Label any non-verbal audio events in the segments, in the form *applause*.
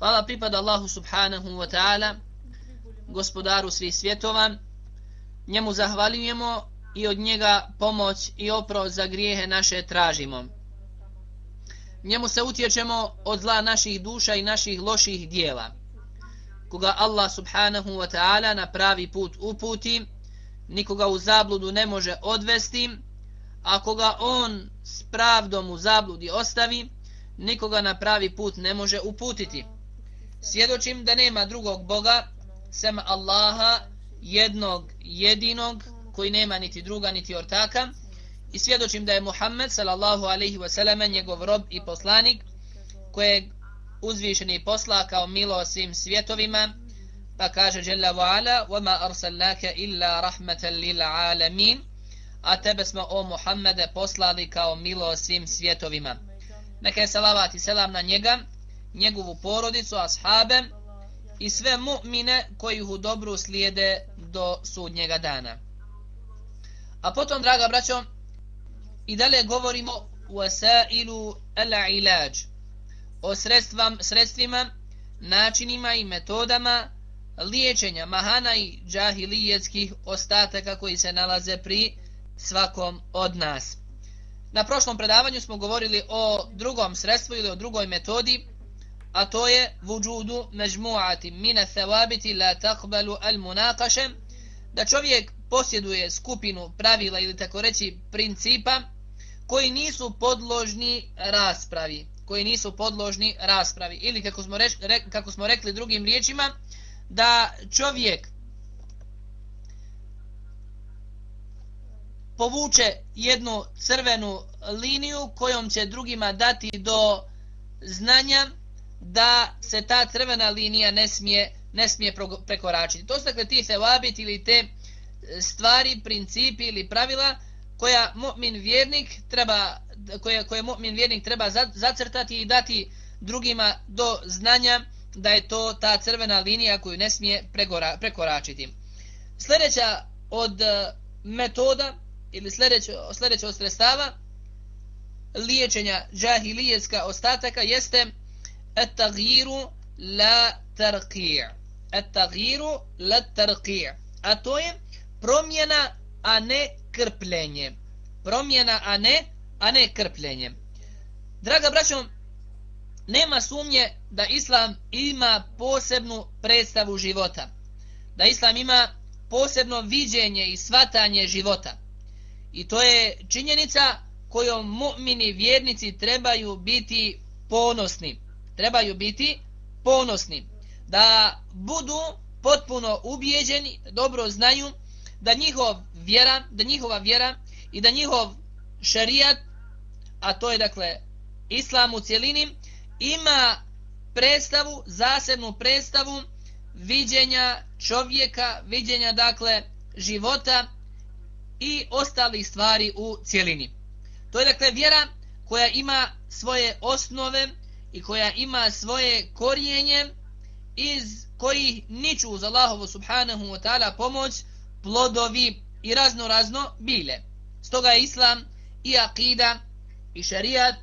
Hvala pripada Allahu subhanahu wa ta'ala, gospodaru svih svjetova. Njemu zahvaljujemo i od njega pomoć i opro za grijehe naše tražimo. Njemu se utječemo od zla naših duša i naših loših dijela. Koga Allah subhanahu wa ta'ala na pravi put uputi, nikoga u zabludu ne može odvesti, a koga on s pravdom u zabludi ostavi, nikoga na pravi put ne može uputiti. Svjedočim da nema drugog Boga, sem Allaha, jednog, jedinog, koji nema niti druga, niti ortaka, i svjedočim da je Muhammed, sallallahu alaihi wasallam, njegov rob i poslanik, kojeg uzvišeni posla kao milo svim svjetovima, pa kaže Jalla wa ala, وَمَا أَرْسَلْنَاكَ إِلَّا رَحْمَةً لِلْعَالَمِينَ a tebe smo o Muhammede poslali kao milo svim svjetovima. Neka je salavat i selam na njega, njegovu porodicu, ashabe i sve mu'mine koji u dobru slijede do sudnjega dana. A potom, draga braćo, i dalje govorimo wasailu al-ilaj o sredstvam, sredstvima, načinima i metodama liječenja mahana i džahilijetskih ostataka koji se nalaze pri svakom od nas. Na prošlom predavanju smo govorili o drugom sredstvu ili o drugoj metodi, a to je vujudu međmuati. Mine thawabiti la takbalu al munakaše, da čovjek posjeduje skupinu pravila ili tako reći principa koji nisu podložni raspravi, koji nisu podložni raspravi. Ili kako smo, reš, re, kako smo rekli drugim riječima, da čovjek povuče jednu crvenu liniju kojom će drugima dati do znanja da se ta crvena linija ne smije, ne smije prekoračiti. To su dakle ti sevabit ili te e, stvari, principi ili pravila koja mu'min vjernik treba koje, koje mu'min vjernik treba zacrtati i dati drugima do znanja da je to ta crvena linija koju ne smije pregora, prekoračiti. Sljedeća od e, metoda ili sljedeće, sljedeće od sredstava liječenja džahilijetska ostataka jeste et-taghiru la tarqi' et-taghiru la tarqi' a to je promjena a ne krpljenje. Promjena a ne a ne krpljenje. Draga braćo nema sumnje da islam ima posebnu predstavu života. Da islam ima posebno viđenje i svatanje života. I to je činjenica kojom mu'mini vjernici trebaju biti ponosni. Trebaju biti ponosni. Da budu potpuno ubijeđeni, dobro znaju da njihov vjera, da njihova vjera i da njihov šerijat, a to je dakle islam u cjelini, ima predstavu, zasebnu predstavu viđenja čovjeka, viđenja dakle života i ostalih stvari u cjelini. To je dakle vjera koja ima svoje osnove i koja ima svoje korijenje iz kojih niču uz Allahovu subhanahu wa ta'ala pomoć plodovi i razno razno bile. Stoga je islam i akida i šarijat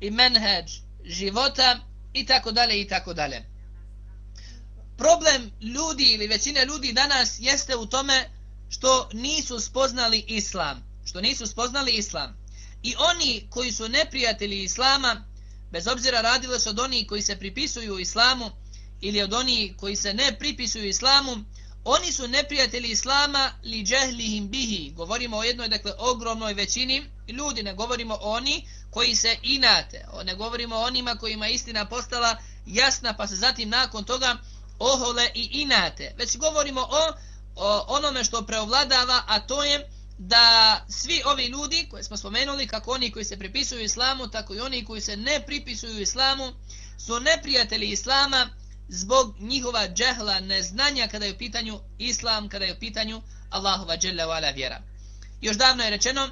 i menheđ života i tako dalje i tako dalje. Problem ljudi ili većine ljudi danas jeste u tome što nisu spoznali islam. Što nisu spoznali islam. I oni koji su neprijatelji islama, bez obzira radilo se od onih koji se pripisuju islamu ili od onih koji se ne pripisuju islamu, oni su neprijatelji islama li džehlihim bihi. Govorimo o jednoj, dakle, ogromnoj većini ljudi, ne govorimo o oni koji se inate, ne govorimo o onima kojima istina postala jasna, pa se zatim nakon toga ohole i inate, već govorimo o, o onome što preovladava, a to je da svi ovi ljudi koje smo spomenuli, kako oni koji se pripisuju islamu, tako i oni koji se ne pripisuju islamu, su neprijatelji islama zbog njihova džehla neznanja kada je u pitanju islam, kada je u pitanju Allahova dželle wala vjera. Još davno je rečeno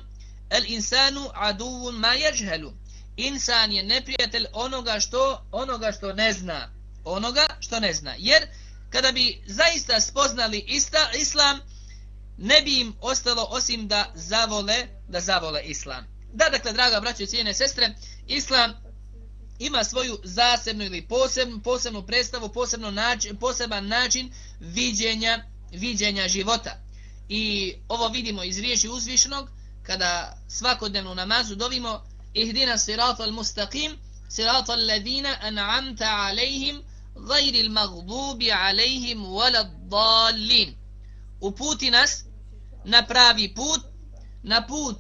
el insanu aduvun ma yajhalu. Insan je neprijatelj onoga što onoga što ne zna, onoga što ne zna. Jer kada bi zaista spoznali ista, islam, ne bi im ostalo osim da zavole, da zavole islam. Da, dakle, draga braćo i cijene sestre, islam ima svoju zasebnu ili posebnu, posebnu predstavu, posebno način, poseban način viđenja, viđenja života. I ovo vidimo iz riječi uzvišnog, kada svakodnevno namazu dovimo ihdina sirata al-mustaqim, sirata al-ladina an'amta alejhim, gajri al-maghdubi alejhim, wala dalin. Uputi nas na pravi put, na put,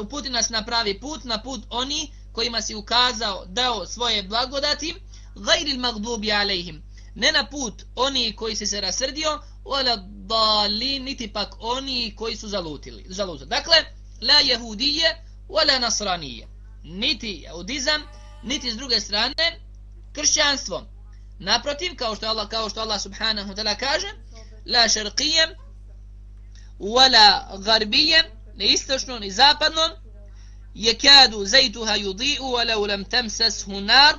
uputi nas na pravi put, na put oni kojima si ukazao, dao svoje blagodati, gajril magdubi alejhim, ne na put oni koji se se rasrdio, wala dalin, niti pak oni koji su zalutili. zalutili. Dakle, la jehudije, wala nasranije. Niti jehudizam, niti s druge strane, kršćanstvo. Naprotiv, kao što Allah, kao što Allah subhanahu wa ta'ala kaže, la šarqijem, wala garbijem, ni istočnom, ni zapadnom, je kadu zajtuha yudi'u, wala ulam tamsas hunar,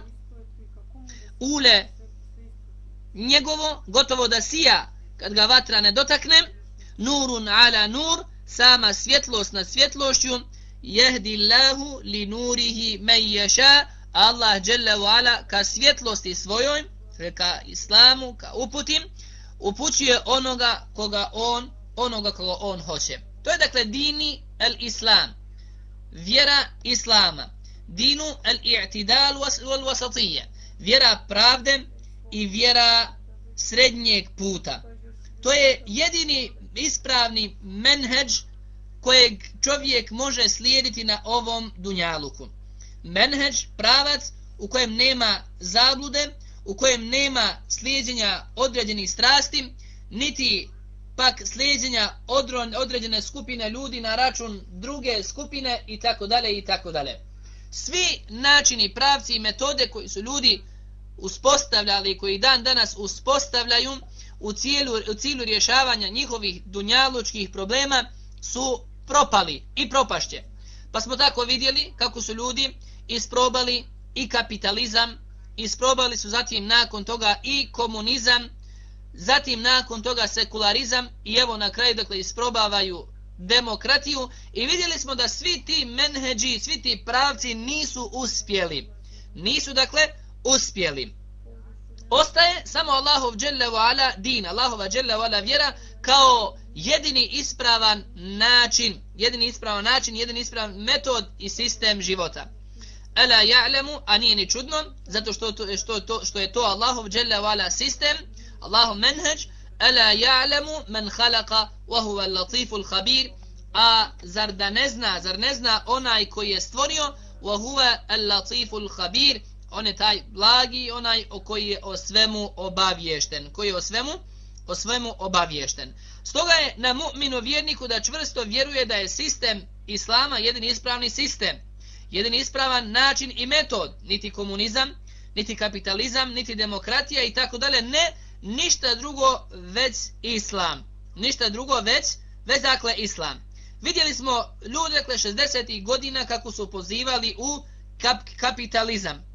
ule njegovo, gotovo da sija, kad ga vatra ne dotaknem, nurun ala nur, sama svjetlost na svjetlošću, jehdi Allahu li nurihi men ješa, Allah dželle ala ka svjetlosti svojoj, ka islamu, ka uputim, upućuje onoga koga on, onoga koga on hoće. To je dakle dini al-islam, vjera islama, dinu al-i'tidal wal wasatije, vjera pravde i vjera srednjeg puta. To je jedini ispravni menheđ kojeg čovjek može slijediti na ovom dunjaluku. Menheđ, pravac u kojem nema zablude, u kojem nema slijedjenja određenih strasti, niti pak slijedjenja određene skupine ljudi na račun druge skupine i tako dalje i tako dalje. Svi načini, pravci i metode koji su ljudi uspostavljali, koji dan danas uspostavljaju, u cilju, u cilju rješavanja njihovih dunjalučkih problema su propali i propašće. Pa smo tako vidjeli kako su ljudi isprobali i kapitalizam, isprobali su zatim nakon toga i komunizam, zatim nakon toga sekularizam i evo na kraju dakle isprobavaju demokratiju i vidjeli smo da svi ti menheđi, svi ti pravci nisu uspjeli. Nisu dakle uspjeli. Ostaje samo Allahov dželle ala din, Allahova dželle ala vjera kao jedini ispravan način, jedini ispravan način, jedini ispravan metod i sistem života. Ala ya'lamu nije ni čudno, zato što to, što to što je to Allahov dželle ala sistem, Allahu menheđ, Ela ya'lamu man khalaqa wa huwa al-latif al-khabir. A zar da ne zna, zar ne zna onaj koji je stvorio, wa huwa al-latif al-khabir, on je taj blagi onaj o koji je o svemu obaviješten koji je o svemu o svemu obaviješten. Stoga je na mu'minu vjerniku da čvrsto vjeruje da je sistem islama jedan ispravni sistem jedan ispravan način i metod. Niti komunizam niti kapitalizam niti demokratija i tako dalje. Ne ništa drugo već islam ništa drugo već već dakle islam vidjeli smo ljudi dakle 60. godina kako su pozivali u kap kapitalizam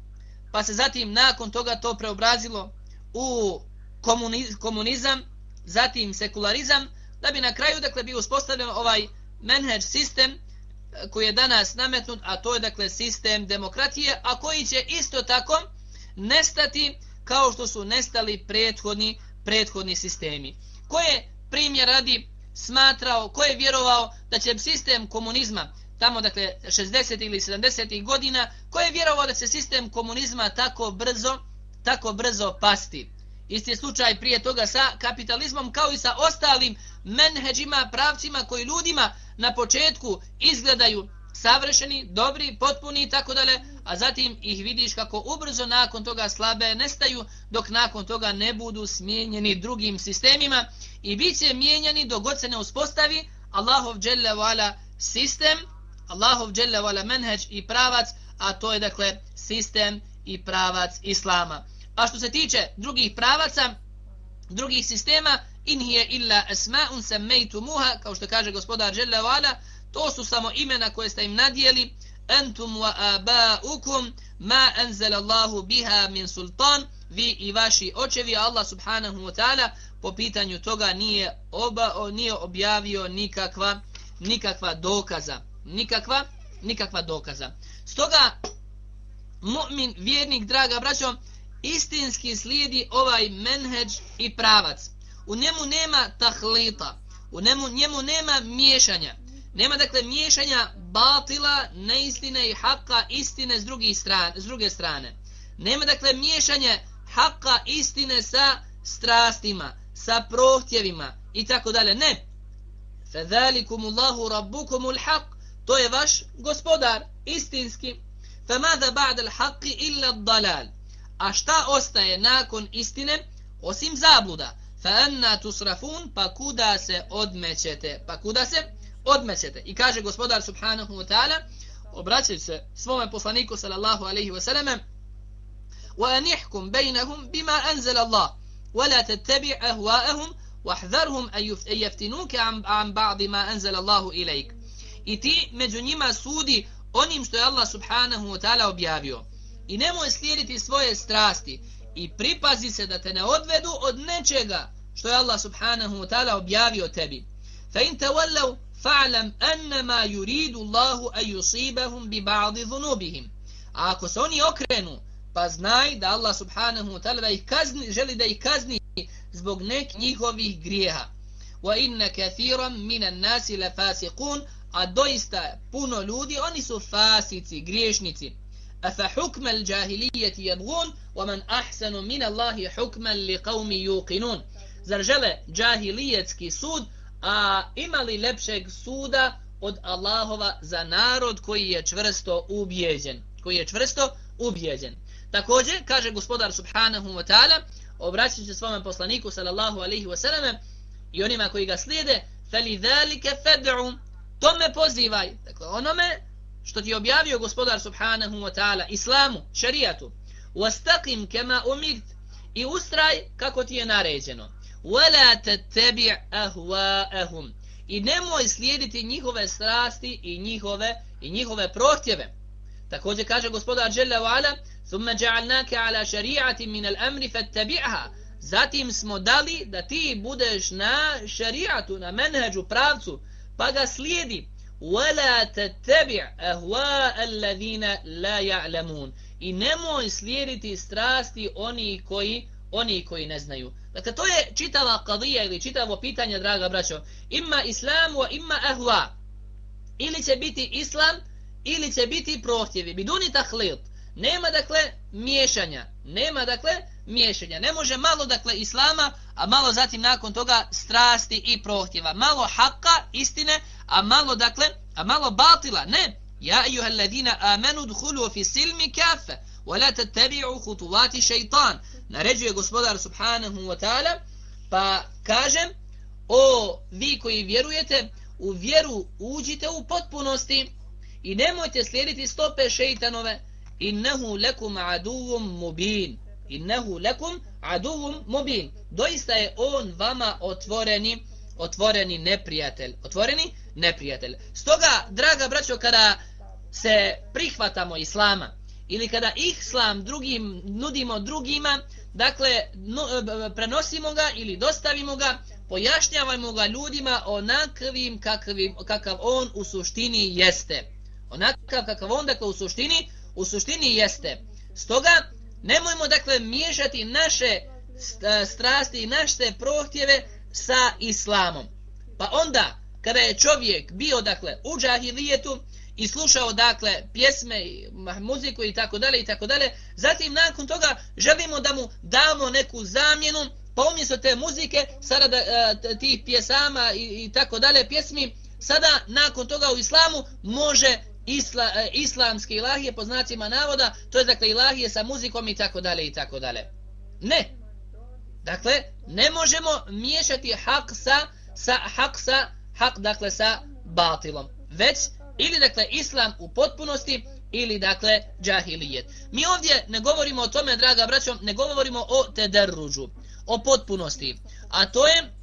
pa se zatim nakon toga to preobrazilo u komunizam, zatim sekularizam, da bi na kraju dakle bio uspostavljen ovaj menheđ sistem eh, koji je danas nametnut, a to je dakle sistem demokratije, a koji će isto tako nestati kao što su nestali prethodni prethodni sistemi. Ko je primjer radi smatrao, ko je vjerovao da će sistem komunizma tamo dakle 60 ili 70 godina, ko je vjerovao da će sistem komunizma tako brzo tako brzo pasti. Isti je slučaj prije toga sa kapitalizmom kao i sa ostalim menheđima, pravcima koji ljudima na početku izgledaju savršeni, dobri, potpuni i tako dalje, a zatim ih vidiš kako ubrzo nakon toga slabe nestaju, dok nakon toga ne budu smijenjeni drugim sistemima i bit će mijenjani dok god se ne uspostavi Allahov dželle wala sistem, Allahov dželle wala menheđ i pravac, a to je dakle sistem i pravac Islama. A što se tiče drugih pravaca, drugih sistema, in hiya illa asma'un sammaytumuha kao što kaže gospodar dželle wala to su samo imena koje ste im nadijeli antum wa aba'ukum ma anzala Allahu biha min sultan. Vi i vaši očevi Allah subhanahu wa ta'ala po pitanju toga nije oba nije objavio nikakva nikakva dokaza. Nikakva nikakva dokaza. Stoga mu'min vjernik draga braćo istinski slijedi ovaj menheđ i pravac. U njemu nema tahlita, u njemu, njemu nema miješanja. Nema dakle miješanja batila, neistine i haka istine s, druge stran, s druge strane. Nema dakle miješanje haka istine sa strastima, sa prohtjevima i tako dalje. Ne. Fadhalikum Allahu rabbukum al-haq. To je vaš gospodar istinski. Famada ba'da al-haqqi illa ad-dalal. A šta ostaje nakon istine osim zabluda? fa anna tusrafun pa kuda se odmećete pa kuda se odmećete i kaže gospodar subhanahu wa ta'ala obraćajući se svome poslaniku sallallahu alaihi wa sallam wa anihkum bejnahum bima anzala Allah wa la tattabi' ahwa'ahum واحذرهم أن يفتنوك عن, عن بعض ما أنزل الله إليك i ti među njima sudi onim što je Allah subhanahu wa ta'ala objavio i nemoj slijediti svoje strasti i pripazi se da te ne odvedu od nečega što je Allah subhanahu wa ta'ala objavio tebi. Fa in tawallaw fa'lam annama yuridu Allahu an yusibahum bi ba'd dhunubihim. A ako se oni okrenu, pa znaj da Allah subhanahu wa ta'ala ih kazni, želi da ih kazni zbog nek njihovih grijeha. Wa inna kathiran minan nasi la fasiqun, a doista puno ljudi, oni su fasici, griješnici. Afa hukma al-jahiliyyati yabghun wa man ahsanu min Allahi hukman li liqaumin yuqinun. Zar žele džahilijetski sud, a imali lepšeg suda od Allahova za narod koji je čvrsto ubijeđen. Koji je čvrsto ubijeđen. Također, kaže gospodar subhanahu wa ta'ala, obraćajući se svome poslaniku sallallahu alaihi wa sallam i onima koji ga slijede, فَلِذَلِكَ فَدْعُ Tome pozivaj, dakle onome što ti objavio gospodar subhanahu wa ta'ala, islamu, šarijatu, وَاسْتَقِمْ كَمَا أُمِرْتِ i ustraj kako ti je naređeno. وَلَا تَتَّبِعْ أَهْوَاءَهُمْ i nemoj slijediti njihove strasti i njihove i njihove prohtjeve. Također kaže gospodar Jalla wa ala ثُمَّ جَعَلْنَاكَ عَلَى شَرِيعَةٍ مِنَ الْأَمْرِ فَاتَّبِعْهَا Zatim smo dali da ti budeš na šarijatu, na menheđu, pravcu, pa ga slijedi. وَلَا تَتَّبِعْ أَهْوَاءَ الَّذِينَ لَا يَعْلَمُونَ I nemoj slijediti strasti oni koji, oni koji ne znaju. Dakle, to je čitava kadija ili čitavo pitanje, draga braćo. Ima islamu, ima ahva. Ili će biti islam, ili će biti prohtjevi. Biduni tahlit. Nema, dakle, miješanja. Nema, dakle, miješanja. Ne može malo, dakle, islama, a malo zatim nakon toga strasti i prohtjeva. Malo haka, istine, a malo, dakle, a malo batila. Ne. Ja, ijuha, alladina, amenu dhulu fi silmi kafe. وَلَا la خُطُوَاتِ khutuvati naređuje gospodar subhanahu wa ta'ala, pa kažem, o vi koji vjerujete, u vjeru uđite u potpunosti i nemojte slijediti stope šeitanove, innehu lekum aduvum mubin. Innehu lekum aduvum mubin. Doista je on vama otvoreni, otvoreni neprijatelj. Otvoreni neprijatelj. Stoga, draga braćo, kada se prihvatamo islama, ili kada islam drugim nudimo drugima, dakle no, e, prenosimo ga ili dostavimo ga pojašnjavamo ga ljudima onakvim kakvim, kakav on u suštini jeste. Onakav kakav on, dakle, u suštini, u suštini jeste. Stoga, nemojmo, dakle, miješati naše e, strasti i naše prohtjeve sa islamom. Pa onda, kada je čovjek bio, dakle, u džahilijetu i slušao, dakle, pjesme, muziku i tako dalje i tako dalje, zatim nakon toga želimo da mu damo neku zamjenu, pa umjesto te muzike, sada da, e, tih pjesama i, i tako dalje, pjesmi, sada nakon toga u islamu može isla, e, a, islamske ilahije po znacima navoda, to je dakle ilahije sa muzikom i tako dalje i tako dalje. Ne. Dakle, ne možemo miješati hak sa, sa hak sa hak dakle sa batilom. Već ili dakle islam u potpunosti ili dakle džahilijet. Mi ovdje ne govorimo o tome, draga braćo, ne govorimo o tederruđu, o potpunosti. A to je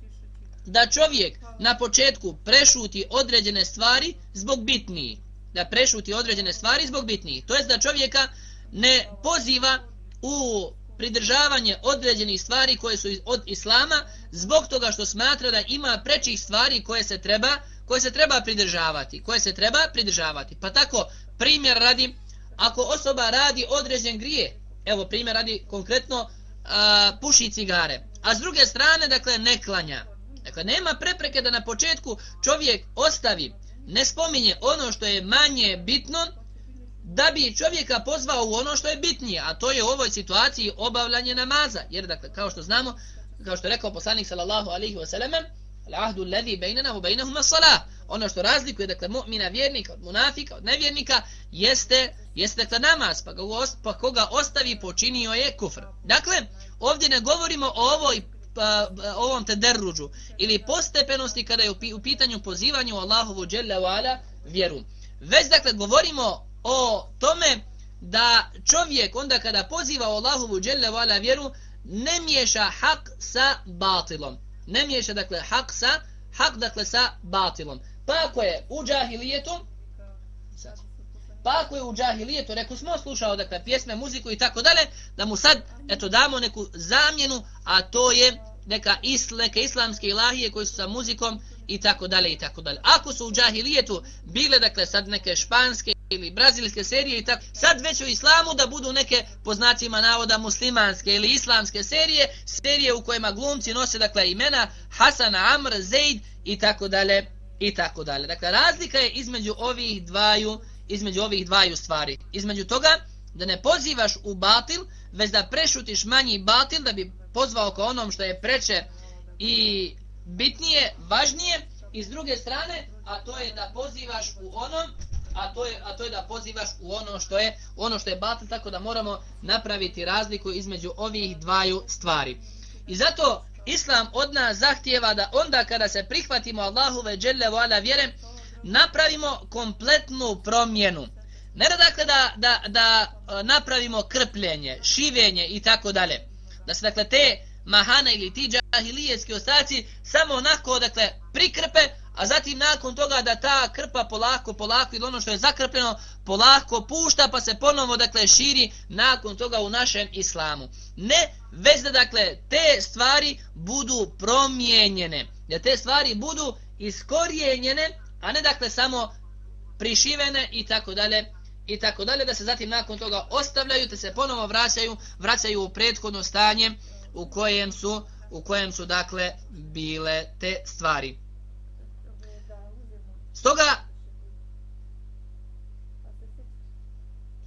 da čovjek na početku prešuti određene stvari zbog bitnijih. Da prešuti određene stvari zbog bitnijih. To jest da čovjeka ne poziva u pridržavanje određenih stvari koje su od islama zbog toga što smatra da ima prečih stvari koje se treba koje se treba pridržavati koje se treba pridržavati pa tako primjer radi ako osoba radi određen grije evo primjer radi konkretno a, puši cigare a s druge strane dakle ne klanja dakle nema prepreke da na početku čovjek ostavi ne spominje ono što je manje bitno da bi čovjeka pozvao u ono što je bitnije, a to je u ovoj situaciji obavljanje namaza. Jer, dakle, kao što znamo, kao što je rekao poslanik sallallahu alaihi wasallam, sallam, l'ahdu alladhi bejnana u bejnahum salah. Ono što razlikuje, dakle, mu'mina vjernika od munafika, od nevjernika, jeste, jeste dakle, namaz, pa, ga, pa koga ostavi počinio je kufr. Dakle, ovdje ne govorimo o ovoj pa, pa ovom tederruđu ili postepenosti kada je u pitanju pozivanju Allahovu dželle ala vjeru. Već dakle govorimo o tome da čovjek onda kada poziva Allahovu dželle vala vjeru ne miješa hak sa batilom. Ne miješa dakle hak sa hak dakle sa batilom. Pa ako je u džahilijetu pa ako je u džahilijetu rekao smo slušao dakle pjesme, muziku i tako dalje da mu sad eto damo neku zamjenu a to je neka, isl, neke islamske ilahije koji su sa muzikom i tako dalje i tako dalje. Ako su u džahilijetu bile dakle sad neke španske ili brazilske serije i tako, sad već u islamu da budu neke po znacima navoda muslimanske ili islamske serije, serije u kojima glumci nose dakle imena Hasan, Amr, Zaid i tako dalje i tako dalje. Dakle razlika je između ovih dvaju između ovih dvaju stvari. Između toga da ne pozivaš u batil, već da prešutiš manji batil da bi pozvao ka onom što je preče i bitnije, važnije i s druge strane, a to je da pozivaš u onom a to je a to je da pozivaš u ono što je ono što je batil tako da moramo napraviti razliku između ovih dvaju stvari. I zato islam od nas zahtijeva da onda kada se prihvatimo Allahove dželle vala vjere napravimo kompletnu promjenu. Ne da dakle da, da, da e, napravimo krpljenje, šivenje i tako dalje. Da se dakle te mahane ili ti džahilijetski ostaci samo onako dakle prikrpe, a zatim nakon toga da ta krpa polako, polako ili ono što je zakrpljeno polako pušta pa se ponovo dakle širi nakon toga u našem islamu. Ne, već da dakle te stvari budu promijenjene, da te stvari budu iskorijenjene, a ne dakle samo prišivene i tako dalje i tako dalje da se zatim nakon toga ostavljaju te se ponovo vraćaju vraćaju u prethodno stanje u kojem su u kojem su dakle bile te stvari Stoga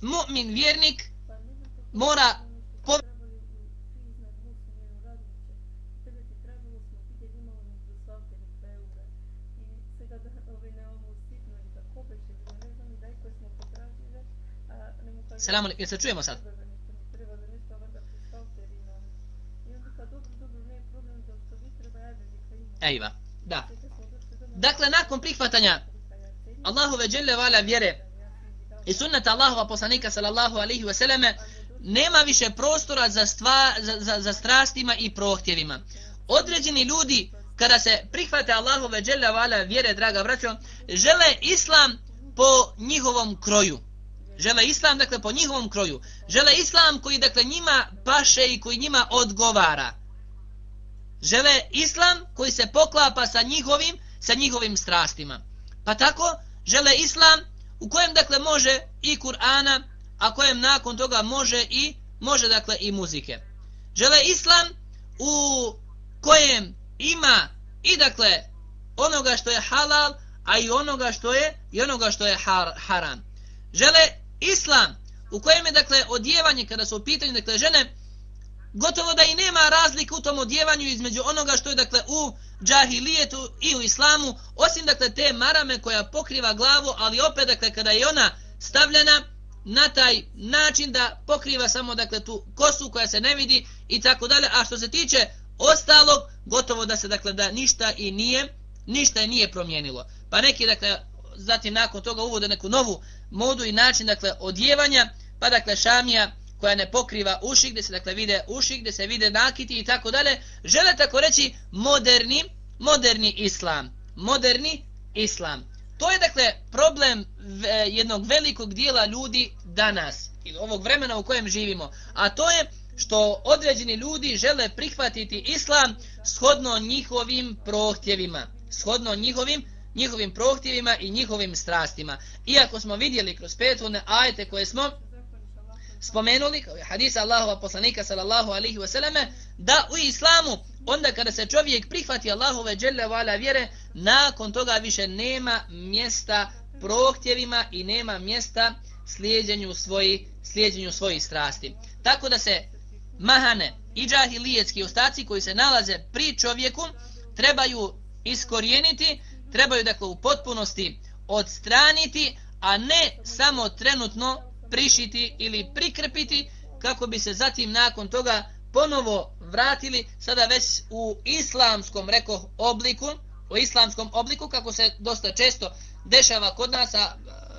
mu'min vjernik mora Selam alaikum, se čujemo sad? Ejva, da. Dakle, nakon prihvatanja Allahove dželle vala vjere i sunnata Allahova poslanika sallallahu alaihi wasallam nema više prostora za, stva, za, za, za strastima i prohtjevima. Određeni ljudi, kada se prihvate Allahove dželle vala vjere, draga braćo, žele islam po njihovom kroju. Žele islam, dakle, po njihovom kroju. Žele islam koji, dakle, njima paše i koji njima odgovara. žele islam koji se poklapa sa njihovim sa njihovim strastima. Pa tako žele islam u kojem dakle može i Kur'ana, a kojem nakon toga može i može dakle i muzike. Žele islam u kojem ima i dakle onoga što je halal, a i onoga što je i onoga što je har, haram. Žele islam u kojem je dakle odjevanje kada su u pitanju dakle žene gotovo da i nema razlike u tom odjevanju između onoga što je dakle u džahilijetu i u islamu osim dakle te marame koja pokriva glavu ali opet dakle kada je ona stavljena na taj način da pokriva samo dakle tu kosu koja se ne vidi i tako dalje. A što se tiče ostalog gotovo da se dakle da ništa i nije ništa i nije promijenilo. Pa neki dakle zatim nakon toga uvode neku novu modu i način dakle odjevanja pa dakle šamija koja ne pokriva uši, gdje se dakle vide uši, gdje se vide nakiti i tako dalje, žele tako reći moderni, moderni islam. Moderni islam. To je dakle problem e, jednog velikog dijela ljudi danas, ili ovog vremena u kojem živimo, a to je što određeni ljudi žele prihvatiti islam shodno njihovim prohtjevima, shodno njihovim njihovim prohtjevima i njihovim strastima. Iako smo vidjeli kroz petvone ajete koje smo spomenuli, hadis hadisa Allahova poslanika sallallahu alihi wasallame, da u islamu, onda kada se čovjek prihvati Allahove dželle vala vjere, nakon toga više nema mjesta prohtjevima i nema mjesta slijedjenju svoji, slijedjenju svojih strasti. Tako da se mahane i džahilijetski ostaci koji se nalaze pri čovjeku trebaju iskorijeniti, trebaju dakle u potpunosti odstraniti, a ne samo trenutno prišiti ili prikrpiti kako bi se zatim nakon toga ponovo vratili sada već u islamskom reko obliku u islamskom obliku kako se dosta često dešava kod nas a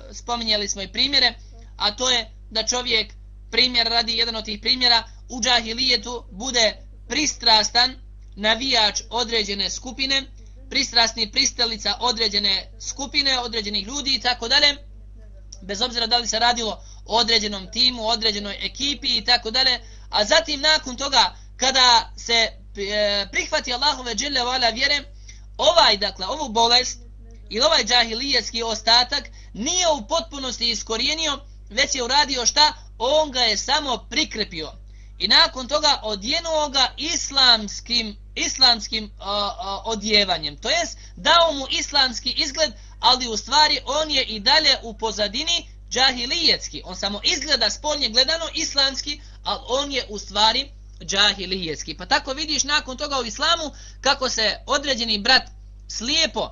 e, spominjali smo i primjere a to je da čovjek primjer radi jedan od tih primjera u džahilijetu bude pristrastan navijač određene skupine pristrasni pristalica određene skupine određenih ljudi i tako dalje bez obzira da li se radilo određenom timu, određenoj ekipi i tako dalje, a zatim nakon toga kada se e, prihvati Allahove dželle vala vjere, ovaj dakle ovu bolest i ovaj džahilijetski ostatak nije u potpunosti iskorijenio, već je uradio šta? On ga je samo prikrepio. I nakon toga odjenuo ga islamskim, islamskim o, o, odjevanjem. To jest, dao mu islamski izgled, ali u stvari on je i dalje u pozadini džahilijetski. On samo izgleda spolnje gledano islamski, ali on je u stvari džahilijetski. Pa tako vidiš nakon toga u islamu kako se određeni brat slijepo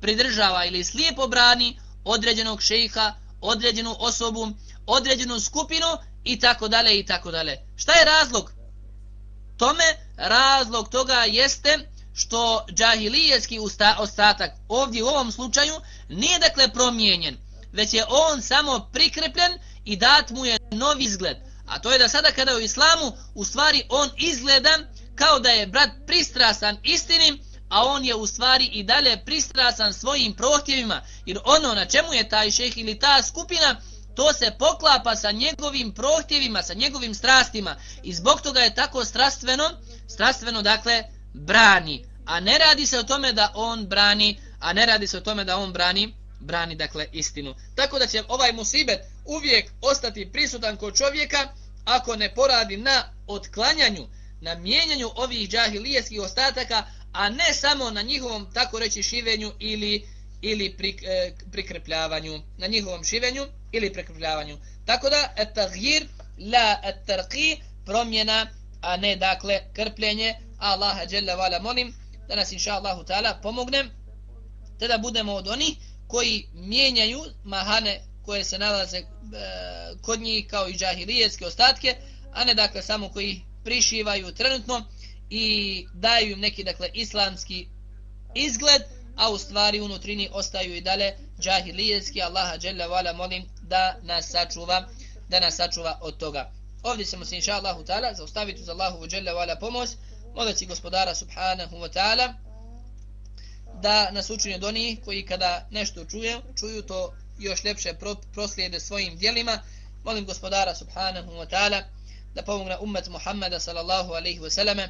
pridržava ili slijepo brani određenog šejha, određenu osobu, određenu skupinu i tako dalje i tako dalje. Šta je razlog? Tome razlog toga jeste što džahilijetski ostatak ovdje u ovom slučaju nije dakle promijenjen, već je on samo prikrepljen i dat mu je novi izgled. A to je da sada kada u islamu, u stvari on izgleda kao da je brat pristrasan istinim, a on je u stvari i dalje pristrasan svojim prohtjevima, jer ono na čemu je taj šeh ili ta skupina, to se poklapa sa njegovim prohtjevima, sa njegovim strastima i zbog toga je tako strastveno, strastveno dakle brani. A ne radi se o tome da on brani, a ne radi se o tome da on brani, brani dakle istinu. Tako da će ovaj musibet uvijek ostati prisutan kod čovjeka ako ne poradi na otklanjanju, na mijenjanju ovih džahilijetskih ostataka, a ne samo na njihovom, tako reći, šivenju ili ili pri, e, prikrepljavanju, na njihovom šivenju ili prikrepljavanju. Tako da, at-taghyir la at-tarqi promjena, a ne, dakle, krpljenje, Allaha dželle vala molim, da nas, inša Allahu ta'ala, pomognem, te da budemo od onih koji mijenjaju mahane koje se nalaze e, kod njih kao i džahilijetske ostatke, a ne dakle samo koji prišivaju trenutno i daju im neki dakle islamski izgled, a u stvari unutrini ostaju i dalje džahilijetski. Allaha dželle vala molim da nas sačuva, da nas sačuva od toga. Ovdje ćemo se inša Allahu ta'ala zaustaviti uz Allahu dželle vala pomoć, moleći gospodara subhanahu wa ta'ala da nas učini od onih koji kada nešto čuje, čuju to još ljepše proslijede svojim dijelima. Molim gospodara subhanahu wa ta'ala da pomogne umet Muhammeda sallallahu alaihi wasallame,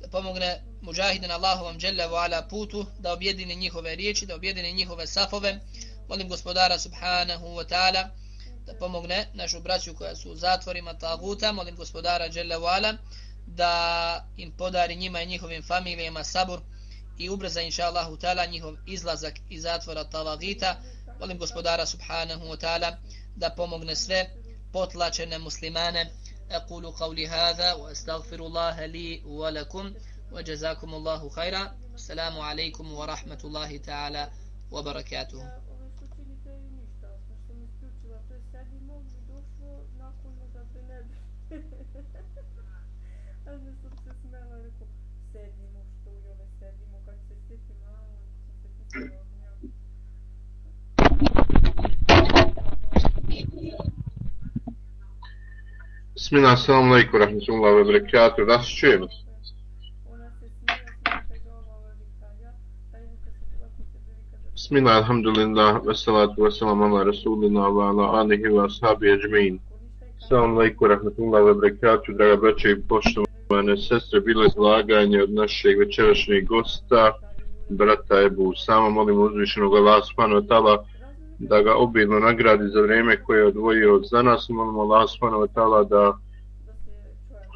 da pomogne muđahide na Allahovom dželle ala putu, da objedine njihove riječi, da objedine njihove safove. Molim gospodara subhanahu wa ta'ala da pomogne našu braću koja su u zatvorima taguta, molim gospodara dželle ala da im podari njima i njihovim familijama sabur i ubrza inša Allahu ta'ala njihov izlazak iz zatvora talagita. Molim gospodara subhanahu wa ta'ala da pomogne sve potlačene muslimane. أقول قولي هذا وأستغفر الله لي ولكم وجزاكم الله خيرا السلام عليكم ورحمة الله تعالى وبركاته *laughs* Bismillah, assalamu alaikum, rahmatullahi wa barakatuh. Da se čujemo? Bismillah, alhamdulillah, wassalatu wassalam ala rasulina wa ala alihi wa ashabi ajmein. Assalamu alaikum, rahmatullahi wa barakatuh, draga braće i Mane sestre, bilo je izlaganje od našeg večerašnjeg gosta, brata Ebu Sama, molim uzvišenog Allah subhanahu ta'ala da ga obilno nagradi za vrijeme koje je odvojio za nas. Molimo Allah subhanahu wa ta'ala da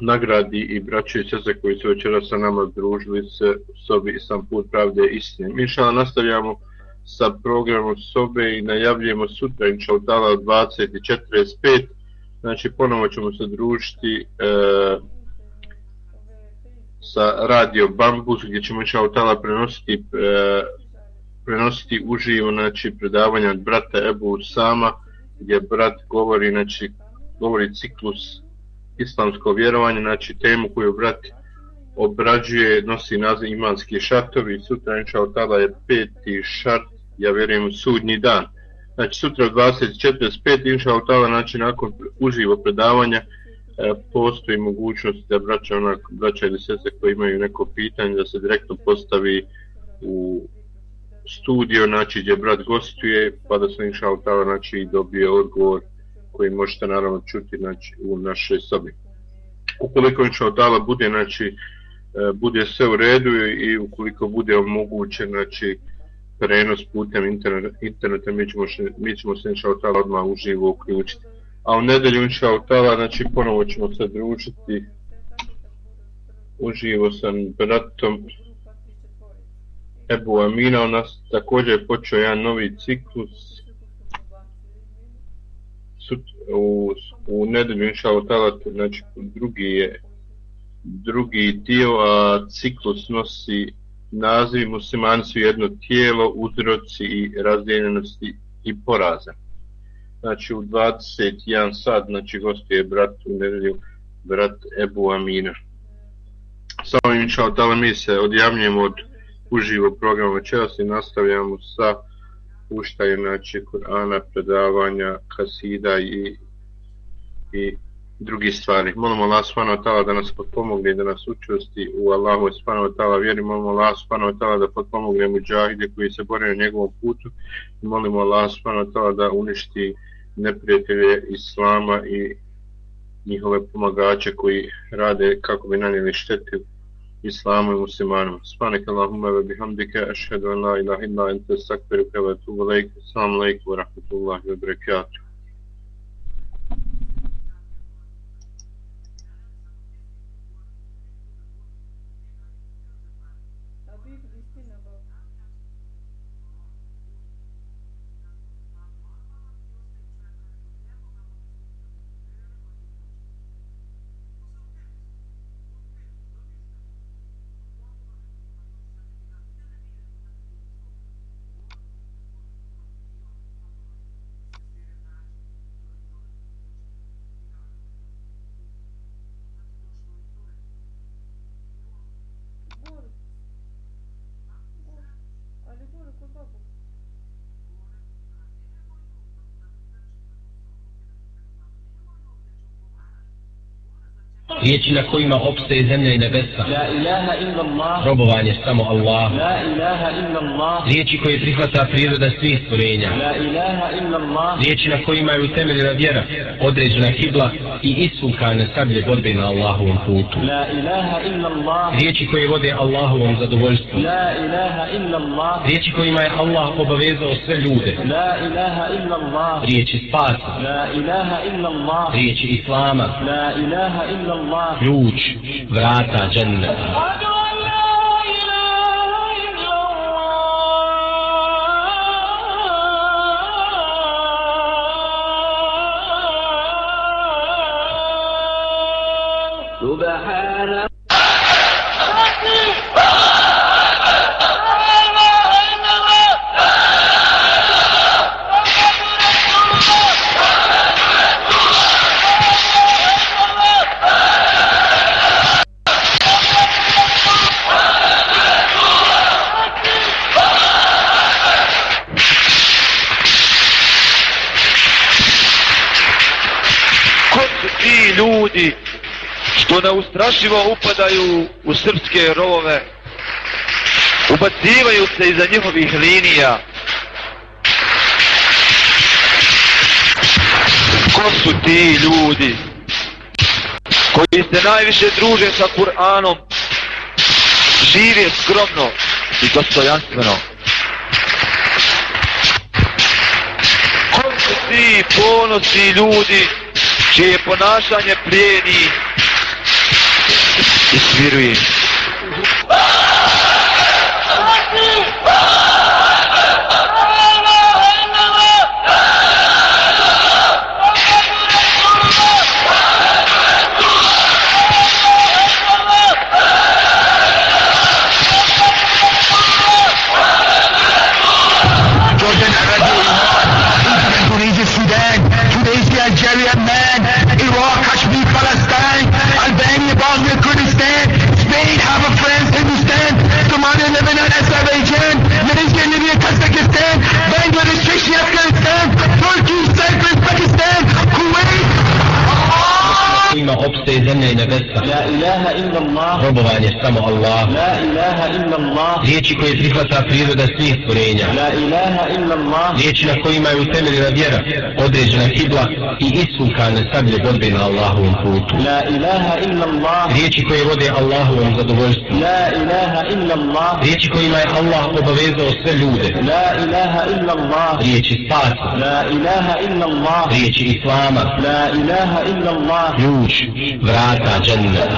nagradi i braće i sestre koji su večera sa nama družili se u sobi i sam put pravde i istine. Mi šala nastavljamo sa programom sobe i najavljujemo sutra inša ta'ala 20.45. Znači ponovo ćemo se družiti e, sa radio Bambus gdje ćemo inša autala prenositi e, prenositi uživo znači predavanja od brata Ebu Sama gdje brat govori znači govori ciklus islamsko vjerovanje znači temu koju brat obrađuje nosi naziv imanski šartovi sutra inša od tada je peti šart ja vjerujem sudnji dan. Znači sutra 24.5 inša od tada znači nakon uživo predavanja E, postoji mogućnost da braća ona, braća ili sese koji imaju neko pitanje da se direktno postavi u studio, znači gdje brat gostuje, pa da sam inšao tada, znači dobije odgovor koji možete naravno čuti znači, u našoj sobi. Ukoliko inšao tada bude, znači, e, bude sve u redu i ukoliko bude omogućen, znači, prenos putem interneta, interneta mi ćemo, mi ćemo se inšao tada odmah uživo uključiti. A u nedelju inša utala, znači, ponovo ćemo se družiti. Uživo sa bratom Ebu Amina, on nas također počeo jedan novi ciklus. Sut, u, u nedelju inša utala, znači drugi je drugi dio, a ciklus nosi naziv muslimani su jedno tijelo, uzroci i razdijeljenosti i poraza. Znači u 21 sat, znači gosti je brat u nedelju, brat Ebu Amina. Sa ovim inšao tala mi se odjavljujemo od uživo programa večeras i nastavljamo sa puštajem znači Kur'ana, predavanja, kasida i, i drugi stvari. Molimo Allah subhanahu ta'ala da nas potpomogne i da nas učusti u Allahu subhanahu ta'ala vjeri. Molimo Allah subhanahu ta'ala da potpomogne muđahide koji se bore na njegovom putu. Molimo Allah subhanahu ta'ala da uništi neprijatelje Islama i njihove pomagače koji rade kako bi nanijeli štetu islamu i muslimanima. Spanak Allahumma wa bihamdika ashhadu an la ilaha illa anta astaghfiruka wa atubu salam Assalamu wa rahmatullahi wa barakatuh. riječi na kojima opstaje zemlja i nebesa, robovanje samo Allah, riječi koje prihvata priroda svih stvorenja, riječi na kojima je utemeljena vjera, određena kibla i isukane sablje borbe na Allahovom putu, riječi koje vode Allahovom zadovoljstvu, riječi kojima je Allah obavezao sve ljude, riječi spasa, riječi islama, ključ vrata dženneta. Ljudi što neustrašivo upadaju u srpske rovove, ubacivaju se iza njihovih linija. Ko su ti ljudi koji se najviše druže sa Kur'anom, žive skromno i dostojanstveno. Ko su ti ponosi ljudi čije ponašanje plijeni i sviruje. Algeria, Man, Iraq, Kashmir, Palestine, Albania, Bosnia, Kurdistan, Spain, half of France, Hindustan, Somalia, Lebanon, Azerbaijan, Malaysia, Libya, Kazakhstan, Bangladesh, Chechnya, Afghanistan, Turkey, Cyprus, Pakistan, Kuwait, ima opste i zemlje i nebesa. Robovanje samo Allah. Riječi koje prihvata priroda svih stvorenja. Riječi na kojima je utemeljena vjera određena kibla i iskukane sablje godbe na Allahovom putu. Riječi koje vode Allahovom zadovoljstvu. Riječi kojima je Allah obavezao sve ljude. Riječi spasa. Riječi islama. یوش وراتا جنت